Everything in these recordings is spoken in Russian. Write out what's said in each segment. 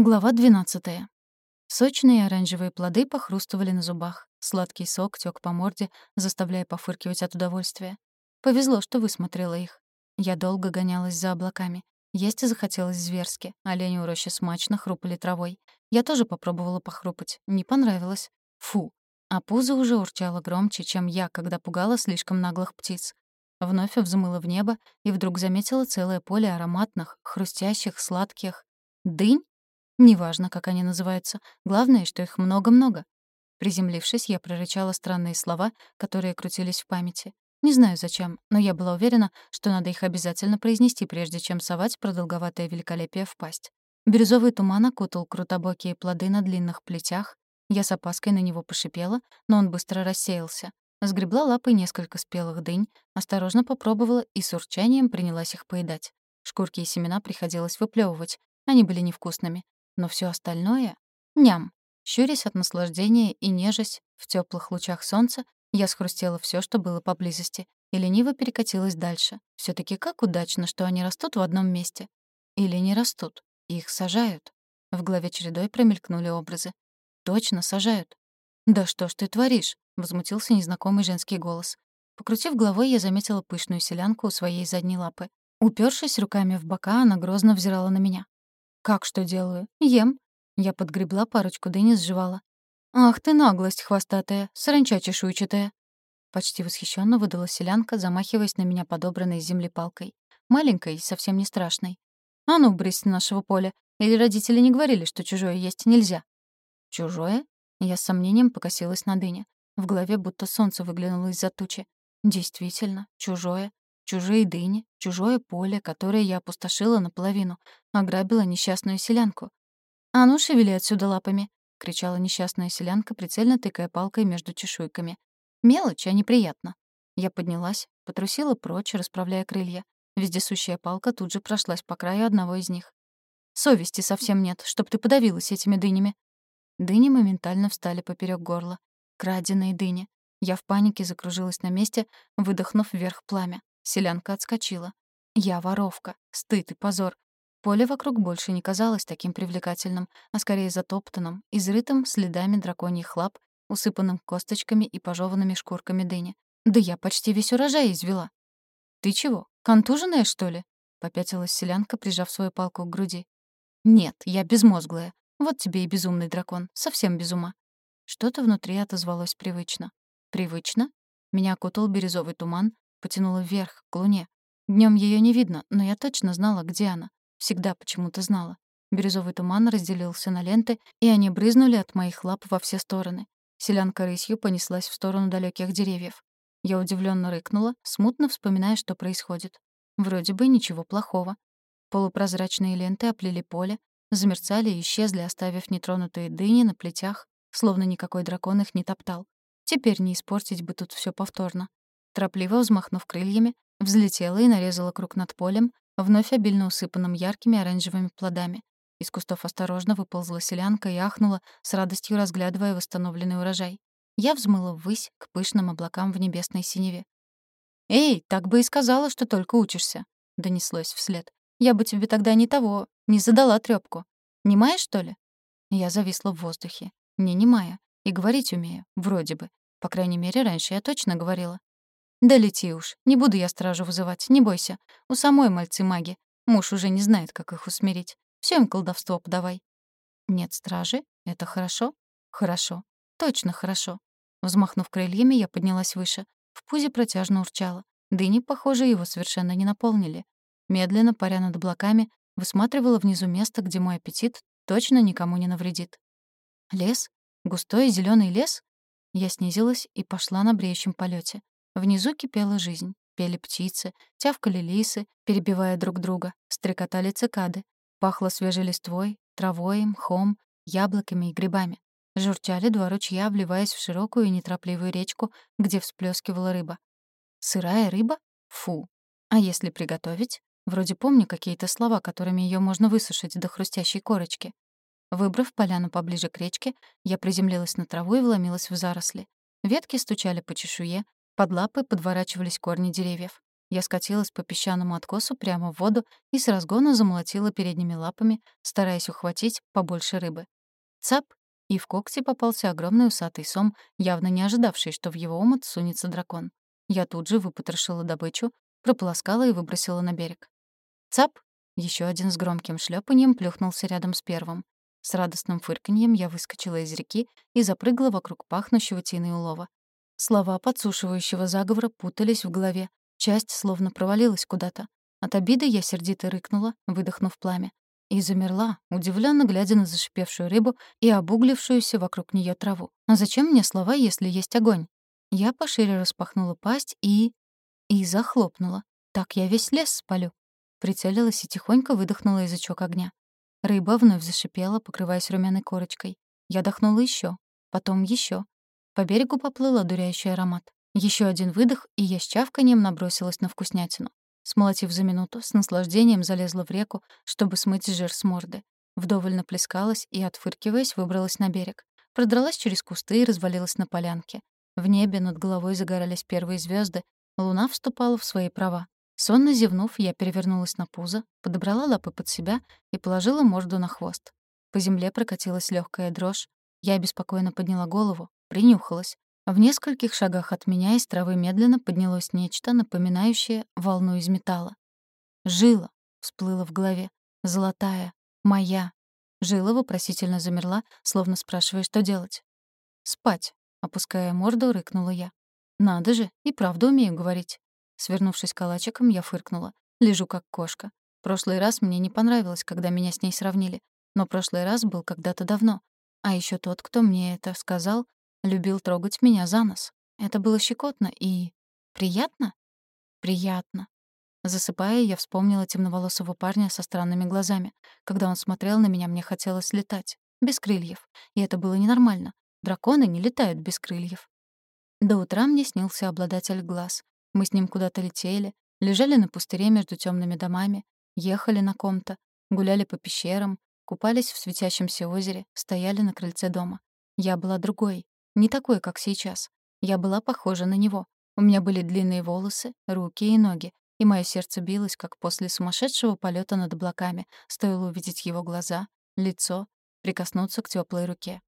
Глава 12. Сочные оранжевые плоды похрустывали на зубах. Сладкий сок тёк по морде, заставляя пофыркивать от удовольствия. Повезло, что высмотрела их. Я долго гонялась за облаками. Есть захотелось зверски. Олени у рощи смачно хрупали травой. Я тоже попробовала похрупать. Не понравилось. Фу. А пузо уже урчало громче, чем я, когда пугала слишком наглых птиц. Вновь взмыла в небо и вдруг заметила целое поле ароматных, хрустящих, сладких дынь Неважно, как они называются. Главное, что их много-много. Приземлившись, я прорычала странные слова, которые крутились в памяти. Не знаю зачем, но я была уверена, что надо их обязательно произнести, прежде чем совать продолговатое великолепие в пасть. Бирюзовый туман окутал крутобокие плоды на длинных плетях. Я с опаской на него пошипела, но он быстро рассеялся. Сгребла лапой несколько спелых дынь, осторожно попробовала и с урчанием принялась их поедать. Шкурки и семена приходилось выплевывать. Они были невкусными но все остальное — ням. Щурясь от наслаждения и нежась в теплых лучах солнца, я схрустела все, что было поблизости, и лениво перекатилась дальше. все таки как удачно, что они растут в одном месте. Или не растут, их сажают. В голове чередой промелькнули образы. Точно сажают. «Да что ж ты творишь?» — возмутился незнакомый женский голос. Покрутив головой, я заметила пышную селянку у своей задней лапы. Упершись руками в бока, она грозно взирала на меня. «Как что делаю? Ем». Я подгребла парочку дыни, сживала. «Ах ты наглость хвостатая, саранча чешуйчатая!» Почти восхищенно выдала селянка, замахиваясь на меня подобранной земли палкой. Маленькой, совсем не страшной. «А ну, брысь с нашего поля! Или родители не говорили, что чужое есть нельзя?» «Чужое?» Я с сомнением покосилась на дыне. В голове будто солнце выглянуло из-за тучи. «Действительно, чужое. Чужие дыни, чужое поле, которое я опустошила наполовину, ограбила несчастную селянку. «А ну, шевели отсюда лапами!» — кричала несчастная селянка, прицельно тыкая палкой между чешуйками. «Мелочь, а неприятно». Я поднялась, потрусила прочь, расправляя крылья. Вездесущая палка тут же прошлась по краю одного из них. «Совести совсем нет, чтоб ты подавилась этими дынями». Дыни моментально встали поперек горла. Краденые дыни. Я в панике закружилась на месте, выдохнув вверх пламя. Селянка отскочила. Я воровка. Стыд и позор. Поле вокруг больше не казалось таким привлекательным, а скорее затоптанным, изрытым следами драконьих лап, усыпанным косточками и пожеванными шкурками дыни. Да я почти весь урожай извела. «Ты чего, контуженная, что ли?» — попятилась селянка, прижав свою палку к груди. «Нет, я безмозглая. Вот тебе и безумный дракон. Совсем без ума». Что-то внутри отозвалось привычно. «Привычно?» Меня окутал бирюзовый туман, потянула вверх, к луне. Днем ее не видно, но я точно знала, где она. Всегда почему-то знала. Бирюзовый туман разделился на ленты, и они брызнули от моих лап во все стороны. Селянка рысью понеслась в сторону далеких деревьев. Я удивленно рыкнула, смутно вспоминая, что происходит. Вроде бы ничего плохого. Полупрозрачные ленты оплели поле, замерцали и исчезли, оставив нетронутые дыни на плетях, словно никакой дракон их не топтал. Теперь не испортить бы тут все повторно. Торопливо взмахнув крыльями, взлетела и нарезала круг над полем, вновь обильно усыпанным яркими оранжевыми плодами. Из кустов осторожно выползла селянка и ахнула, с радостью разглядывая восстановленный урожай. Я взмыла ввысь к пышным облакам в небесной синеве. «Эй, так бы и сказала, что только учишься», — донеслось вслед. «Я бы тебе тогда не того, не задала трёпку. Немая, что ли?» Я зависла в воздухе. Не немая. И говорить умею, вроде бы. По крайней мере, раньше я точно говорила. «Да лети уж. Не буду я стражу вызывать, не бойся. У самой мальцы маги. Муж уже не знает, как их усмирить. Всё им колдовство подавай». «Нет стражи? Это хорошо?» «Хорошо. Точно хорошо». Взмахнув крыльями, я поднялась выше. В пузе протяжно урчала. Дыни, похоже, его совершенно не наполнили. Медленно, паря над облаками, высматривала внизу место, где мой аппетит точно никому не навредит. Лес? Густой зеленый лес? Я снизилась и пошла на бреющем полете. Внизу кипела жизнь. Пели птицы, тявкали лисы, перебивая друг друга, стрекотали цикады. Пахло свежей листвой, травой, мхом, яблоками и грибами. Журчали два ручья, вливаясь в широкую и неторопливую речку, где всплескивала рыба. Сырая рыба? Фу. А если приготовить? Вроде помню какие-то слова, которыми ее можно высушить до хрустящей корочки. Выбрав поляну поближе к речке, я приземлилась на траву и вломилась в заросли. Ветки стучали по чешуе, под лапы подворачивались корни деревьев. Я скатилась по песчаному откосу прямо в воду и с разгона замолотила передними лапами, стараясь ухватить побольше рыбы. Цап! И в когти попался огромный усатый сом, явно не ожидавший, что в его омут сунется дракон. Я тут же выпотрошила добычу, прополоскала и выбросила на берег. Цап! Еще один с громким шлепаньем плюхнулся рядом с первым. С радостным фырканьем я выскочила из реки и запрыгала вокруг пахнущего тиной улова. Слова подсушивающего заговора путались в голове. Часть словно провалилась куда-то. От обиды я сердито рыкнула, выдохнув пламя. И замерла, удивленно глядя на зашипевшую рыбу и обуглившуюся вокруг нее траву. А зачем мне слова, если есть огонь? Я пошире распахнула пасть и... и захлопнула. Так я весь лес спалю. Прицелилась и тихонько выдохнула язычок огня. Рыба вновь зашипела, покрываясь румяной корочкой. Я дохнула еще, потом еще. По берегу поплыл одуряющий аромат. Еще один выдох, и я с чавканием набросилась на вкуснятину. Смолотив за минуту, с наслаждением залезла в реку, чтобы смыть жир с морды. Вдоволь наплескалась и, отфыркиваясь, выбралась на берег. Продралась через кусты и развалилась на полянке. В небе над головой загорались первые звезды, луна вступала в свои права. Сонно зевнув, я перевернулась на пузо, подобрала лапы под себя и положила морду на хвост. По земле прокатилась легкая дрожь. Я беспокойно подняла голову, принюхалась. В нескольких шагах от меня из травы медленно поднялось нечто, напоминающее волну из металла. «Жила!» — всплыла в голове. «Золотая! Моя!» Жила вопросительно замерла, словно спрашивая, что делать. «Спать!» — опуская морду, рыкнула я. «Надо же, и правду умею говорить». Свернувшись калачиком, я фыркнула. Лежу как кошка. Прошлый раз мне не понравилось, когда меня с ней сравнили. Но прошлый раз был когда-то давно. А еще тот, кто мне это сказал, любил трогать меня за нос. Это было щекотно и... приятно? Приятно. Засыпая, я вспомнила темноволосого парня со странными глазами. Когда он смотрел на меня, мне хотелось летать. Без крыльев. И это было ненормально. Драконы не летают без крыльев. До утра мне снился обладатель глаз. Мы с ним куда-то летели, лежали на пустыре между темными домами, ехали на ком-то, гуляли по пещерам, купались в светящемся озере, стояли на крыльце дома. Я была другой, не такой, как сейчас. Я была похожа на него. У меня были длинные волосы, руки и ноги, и мое сердце билось, как после сумасшедшего полета над облаками, стоило увидеть его глаза, лицо, прикоснуться к теплой руке.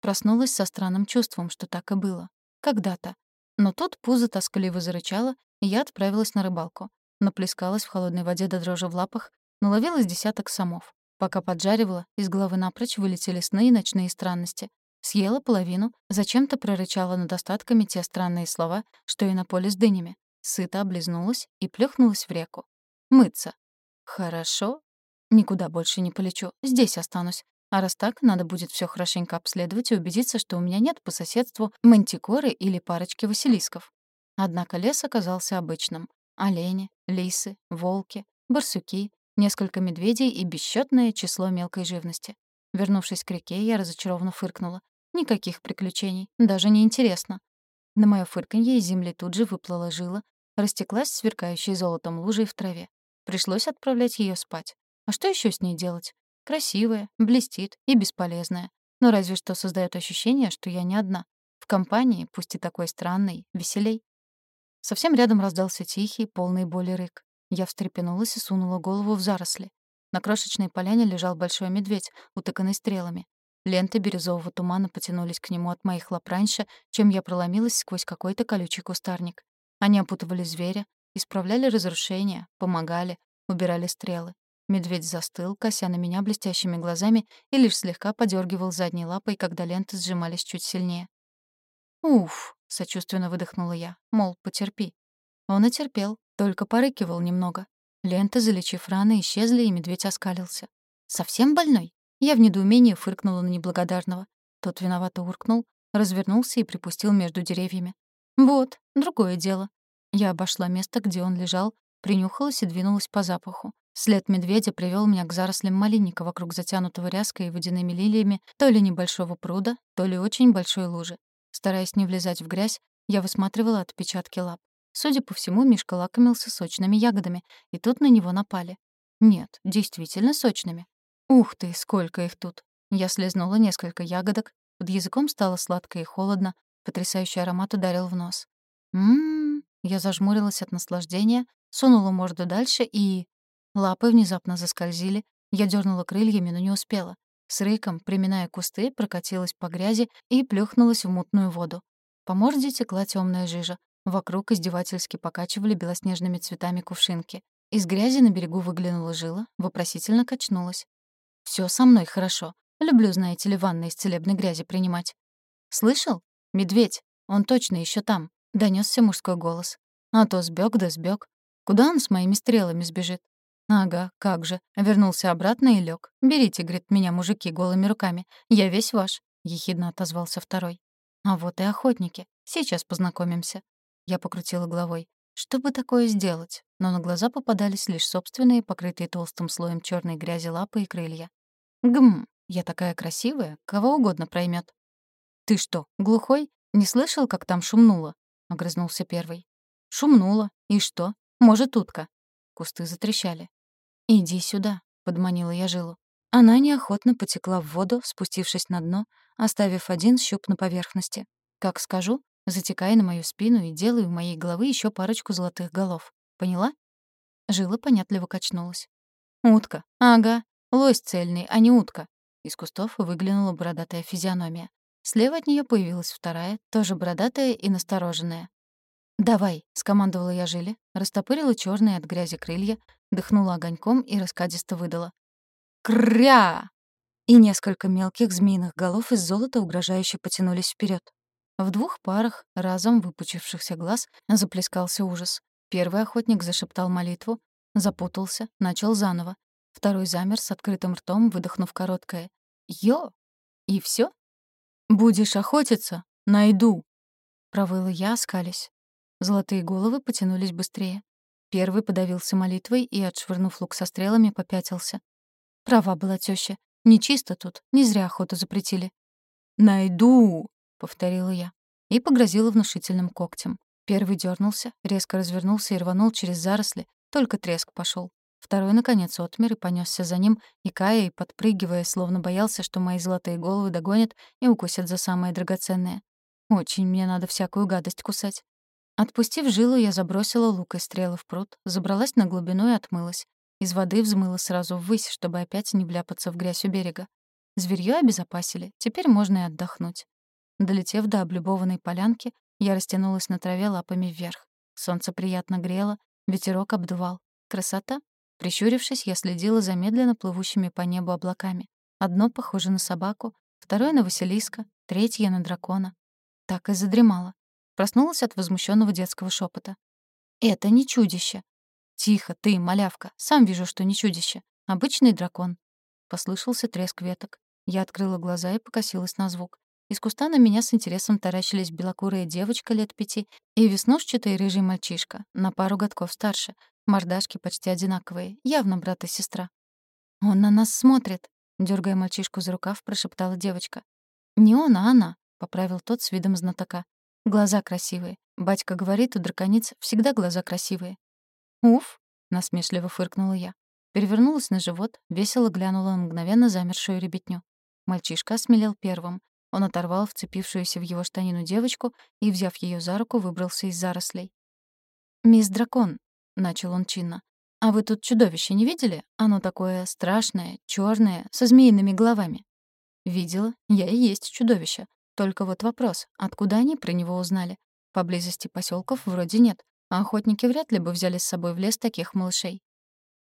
Проснулась со странным чувством, что так и было. Когда-то. Но тут пузо тоскливо зарычало, и я отправилась на рыбалку. Наплескалась в холодной воде до дрожи в лапах, наловилась десяток самов. Пока поджаривала, из головы напрочь вылетели сны и ночные странности. Съела половину, зачем-то прорычала над остатками те странные слова, что и на поле с дынями. Сыто облизнулась и плюхнулась в реку. Мыться. Хорошо. Никуда больше не полечу. Здесь останусь. А раз так, надо будет все хорошенько обследовать и убедиться, что у меня нет по соседству мантикоры или парочки василисков. Однако лес оказался обычным. Олени, лисы, волки, барсуки, несколько медведей и бесчетное число мелкой живности. Вернувшись к реке, я разочарованно фыркнула. Никаких приключений, даже не интересно. На моё фырканье из земли тут же выплыла жила, растеклась сверкающей золотом лужей в траве. Пришлось отправлять её спать. А что ещё с ней делать? Красивая, блестит и бесполезная. Но разве что создаёт ощущение, что я не одна. В компании, пусть и такой странной, веселей. Совсем рядом раздался тихий, полный боли рык. Я встрепенулась и сунула голову в заросли. На крошечной поляне лежал большой медведь, утыканный стрелами. Ленты бирюзового тумана потянулись к нему от моих лап раньше, чем я проломилась сквозь какой-то колючий кустарник. Они опутывали зверя, исправляли разрушения, помогали, убирали стрелы. Медведь застыл, кося на меня блестящими глазами и лишь слегка подергивал задней лапой, когда ленты сжимались чуть сильнее. «Уф!» — сочувственно выдохнула я, мол, потерпи. Он и терпел, только порыкивал немного. Ленты, залечив раны, исчезли, и медведь оскалился. «Совсем больной?» Я в недоумении фыркнула на неблагодарного. Тот виновато уркнул, развернулся и припустил между деревьями. Вот, другое дело. Я обошла место, где он лежал, принюхалась и двинулась по запаху. След медведя привел меня к зарослям малинника вокруг затянутого ряской и водяными лилиями то ли небольшого пруда, то ли очень большой лужи. Стараясь не влезать в грязь, я высматривала отпечатки лап. Судя по всему, Мишка лакомился сочными ягодами, и тут на него напали. Нет, действительно сочными. Ух ты, сколько их тут! Я слезнула несколько ягодок, под языком стало сладко и холодно, потрясающий аромат ударил в нос. Ммм, Я зажмурилась от наслаждения, сунула морду дальше и... Лапы внезапно заскользили, я дернула крыльями, но не успела. С рыком, приминая кусты, прокатилась по грязи и плюхнулась в мутную воду. По морде текла темная жижа. Вокруг издевательски покачивали белоснежными цветами кувшинки. Из грязи на берегу выглянула жила, вопросительно качнулась. Все со мной хорошо. Люблю, знаете ли, ванны из целебной грязи принимать». «Слышал? Медведь. Он точно еще там», — донесся мужской голос. «А то сбег да сбег. Куда он с моими стрелами сбежит?» «Ага, как же». Вернулся обратно и лег. «Берите, — говорит, — меня, мужики, голыми руками. Я весь ваш», — ехидно отозвался второй. «А вот и охотники. Сейчас познакомимся». Я покрутила головой. Что бы такое сделать? Но на глаза попадались лишь собственные, покрытые толстым слоем черной грязи лапы и крылья. Гм, я такая красивая, кого угодно проймет. Ты что, глухой? Не слышал, как там шумнуло? огрызнулся первый. Шумнуло. И что? Может, утка? Кусты затрещали. Иди сюда, подманила я жилу. Она неохотно потекла в воду, спустившись на дно, оставив один щуп на поверхности. Как скажу, затекая на мою спину и делая у моей головы еще парочку золотых голов. Поняла? Жила понятливо качнулась. «Утка. Ага. Лось цельный, а не утка». Из кустов выглянула бородатая физиономия. Слева от нее появилась вторая, тоже бородатая и настороженная. «Давай», — скомандовала я Жиле, растопырила черные от грязи крылья, дыхнула огоньком и раскадисто выдала. «Кря!» И несколько мелких змеиных голов из золота угрожающе потянулись вперед. В двух парах, разом выпучившихся глаз, заплескался ужас. Первый охотник зашептал молитву, запутался, начал заново. Второй замер с открытым ртом, выдохнув короткое «Йо!» «И все? «Будешь охотиться? Найду!» Провыла я, оскались. Золотые головы потянулись быстрее. Первый подавился молитвой и, отшвырнув лук со стрелами, попятился. Права была теща. Нечисто тут, не зря охоту запретили. «Найду!» — повторила я. И погрозила внушительным когтем. Первый дернулся, резко развернулся и рванул через заросли, только треск пошел. Второй, наконец, отмер и понесся за ним, икая и подпрыгивая, словно боялся, что мои золотые головы догонят и укусят за самое драгоценное. Очень мне надо всякую гадость кусать. Отпустив жилу, я забросила лук и стрелы в пруд, забралась на глубину и отмылась. Из воды взмыла сразу ввысь, чтобы опять не вляпаться в грязь у берега. Зверьё обезопасили, теперь можно и отдохнуть. Долетев до облюбованной полянки, я растянулась на траве лапами вверх. Солнце приятно грело, ветерок обдувал. Красота? Прищурившись, я следила за медленно плывущими по небу облаками. Одно похоже на собаку, второе — на Василиска, третье — на дракона. Так и задремала. Проснулась от возмущенного детского шепота. «Это не чудище!» «Тихо, ты, малявка, сам вижу, что не чудище. Обычный дракон». Послышался треск веток. Я открыла глаза и покосилась на звук. Из куста на меня с интересом таращились белокурая девочка лет пяти и веснушчатый рыжий мальчишка, на пару годков старше. Мордашки почти одинаковые, явно брат и сестра. «Он на нас смотрит», — дергая мальчишку за рукав, прошептала девочка. «Не он, а она», — поправил тот с видом знатока. «Глаза красивые. Батька говорит, у дракониц всегда глаза красивые». «Уф!» — насмешливо фыркнула я. Перевернулась на живот, весело глянула на мгновенно замершую ребятню. Мальчишка осмелел первым. Он оторвал вцепившуюся в его штанину девочку и, взяв ее за руку, выбрался из зарослей. «Мисс Дракон», — начал он чинно, — «а вы тут чудовище не видели? Оно такое страшное, черное, со змеиными головами». «Видела. Я и есть чудовище. Только вот вопрос, откуда они про него узнали? Поблизости поселков вроде нет, а охотники вряд ли бы взяли с собой в лес таких малышей.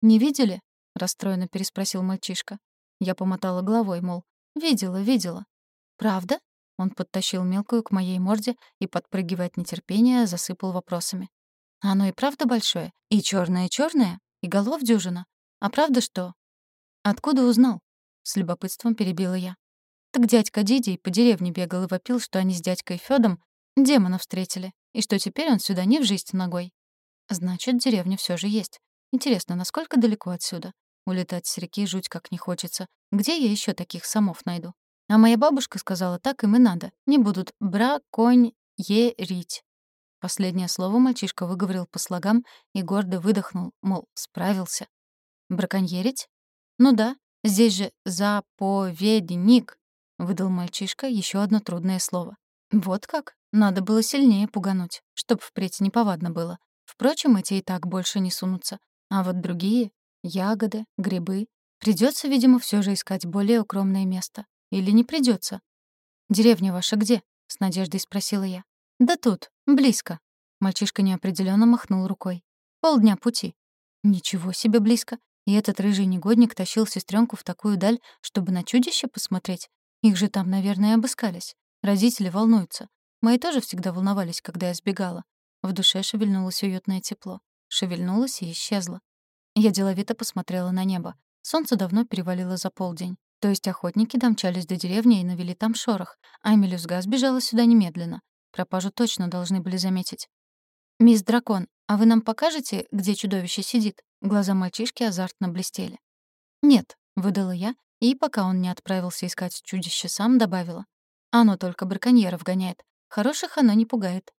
«Не видели?» — расстроенно переспросил мальчишка. Я помотала головой, мол, «Видела, видела». «Правда?» — он подтащил мелкую к моей морде и, подпрыгивая от нетерпения, засыпал вопросами. «Оно и правда большое? И черное И голов дюжина? А правда что?» «Откуда узнал?» — с любопытством перебила я. Так дядька Дидий по деревне бегал и вопил, что они с дядькой Фёдом демона встретили. И что теперь он сюда не в жизнь ногой. Значит, деревня все же есть. Интересно, насколько далеко отсюда? Улетать с реки жуть как не хочется. Где я еще таких самов найду? А моя бабушка сказала, так им и надо. Не будут браконьерить. Последнее слово мальчишка выговорил по слогам и гордо выдохнул, мол, справился. Браконьерить? Ну да, здесь же заповедник, выдал мальчишка еще одно трудное слово. Вот как? Надо было сильнее пугануть, чтоб впредь неповадно было. Впрочем, эти и так больше не сунутся. А вот другие — ягоды, грибы. Придется, видимо, все же искать более укромное место. Или не придется. «Деревня ваша где?» — с надеждой спросила я. «Да тут, близко». Мальчишка неопределенно махнул рукой. «Полдня пути». «Ничего себе близко. И этот рыжий негодник тащил сестренку в такую даль, чтобы на чудище посмотреть. Их же там, наверное, обыскались. Родители волнуются. Мои тоже всегда волновались, когда я сбегала. В душе шевельнулось уютное тепло. Шевельнулось и исчезло. Я деловито посмотрела на небо. Солнце давно перевалило за полдень. То есть охотники домчались до деревни и навели там шорох, а мелюзга сбежала сюда немедленно. Пропажу точно должны были заметить. «Мисс Дракон, а вы нам покажете, где чудовище сидит?» Глаза мальчишки азартно блестели. «Нет», — выдала я, и, пока он не отправился искать чудище сам, добавила. «Оно только браконьеров гоняет. Хороших оно не пугает».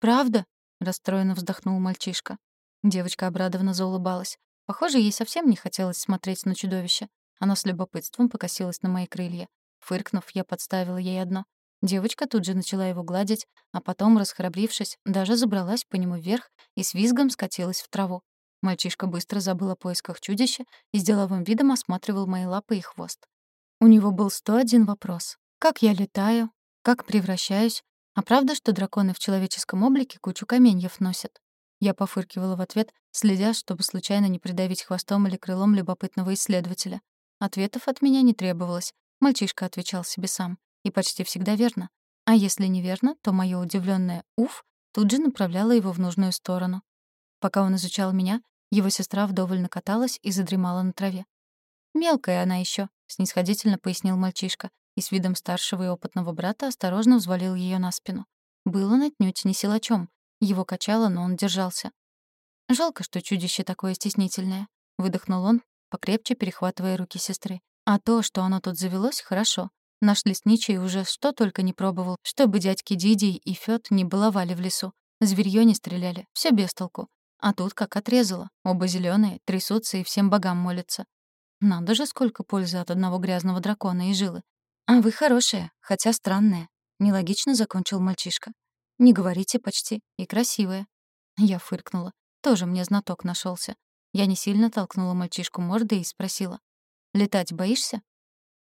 «Правда?» — расстроенно вздохнул мальчишка. Девочка обрадованно заулыбалась. Похоже, ей совсем не хотелось смотреть на чудовище. Она с любопытством покосилась на мои крылья. Фыркнув, я подставила ей одно. Девочка тут же начала его гладить, а потом, расхрабрившись, даже забралась по нему вверх и с визгом скатилась в траву. Мальчишка быстро забыл о поисках чудища и с деловым видом осматривал мои лапы и хвост. У него был 101 вопрос. Как я летаю? Как превращаюсь? А правда, что драконы в человеческом облике кучу каменьев носят? Я пофыркивала в ответ, следя, чтобы случайно не придавить хвостом или крылом любопытного исследователя. Ответов от меня не требовалось. Мальчишка отвечал себе сам. И почти всегда верно. А если неверно, то моё удивлённое «уф» тут же направляло его в нужную сторону. Пока он изучал меня, его сестра вдоволь накаталась и задремала на траве. «Мелкая она ещё», — снисходительно пояснил мальчишка, и с видом старшего и опытного брата осторожно взвалил ее на спину. Был он отнюдь не силачом. Его качало, но он держался. «Жалко, что чудище такое стеснительное», — выдохнул он, покрепче перехватывая руки сестры. «А то, что оно тут завелось, хорошо. Наш лесничий уже что только не пробовал, чтобы дядьки Дидий и Фёд не баловали в лесу. Зверьё не стреляли, всё без толку. А тут как отрезало. Оба зелёные, трясутся и всем богам молятся. Надо же, сколько пользы от одного грязного дракона и жилы. «А вы хорошая, хотя странная», — нелогично закончил мальчишка. «Не говорите почти. И красивая». Я фыркнула. Тоже мне знаток нашелся. Я не сильно толкнула мальчишку мордой и спросила. «Летать боишься?»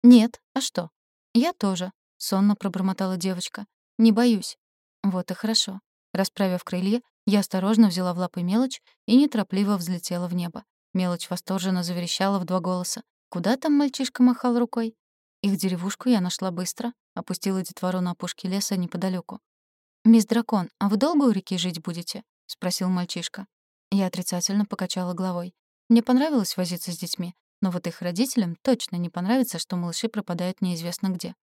«Нет. А что?» «Я тоже», — сонно пробормотала девочка. «Не боюсь». Вот и хорошо. Расправив крылья, я осторожно взяла в лапы мелочь и неторопливо взлетела в небо. Мелочь восторженно заверещала в два голоса. Куда там мальчишка махал рукой? Их деревушку я нашла быстро, опустила детвору на опушке леса неподалеку. «Мисс Дракон, а вы долго у реки жить будете?» — спросил мальчишка. Я отрицательно покачала головой. Мне понравилось возиться с детьми, но вот их родителям точно не понравится, что малыши пропадают неизвестно где.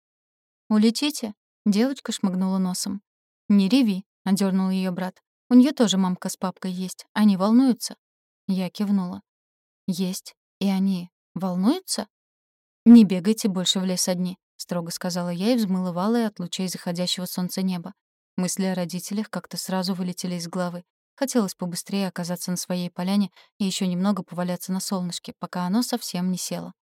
«Улетите?» — девочка шмыгнула носом. «Не реви», — одернул ее брат. «У нее тоже мамка с папкой есть. Они волнуются?» Я кивнула. «Есть. И они волнуются?» «Не бегайте больше в лес одни», — строго сказала я и взмыла валы от лучей заходящего солнца неба. Мысли о родителях как-то сразу вылетели из головы. Хотелось побыстрее оказаться на своей поляне и еще немного поваляться на солнышке, пока оно совсем не село.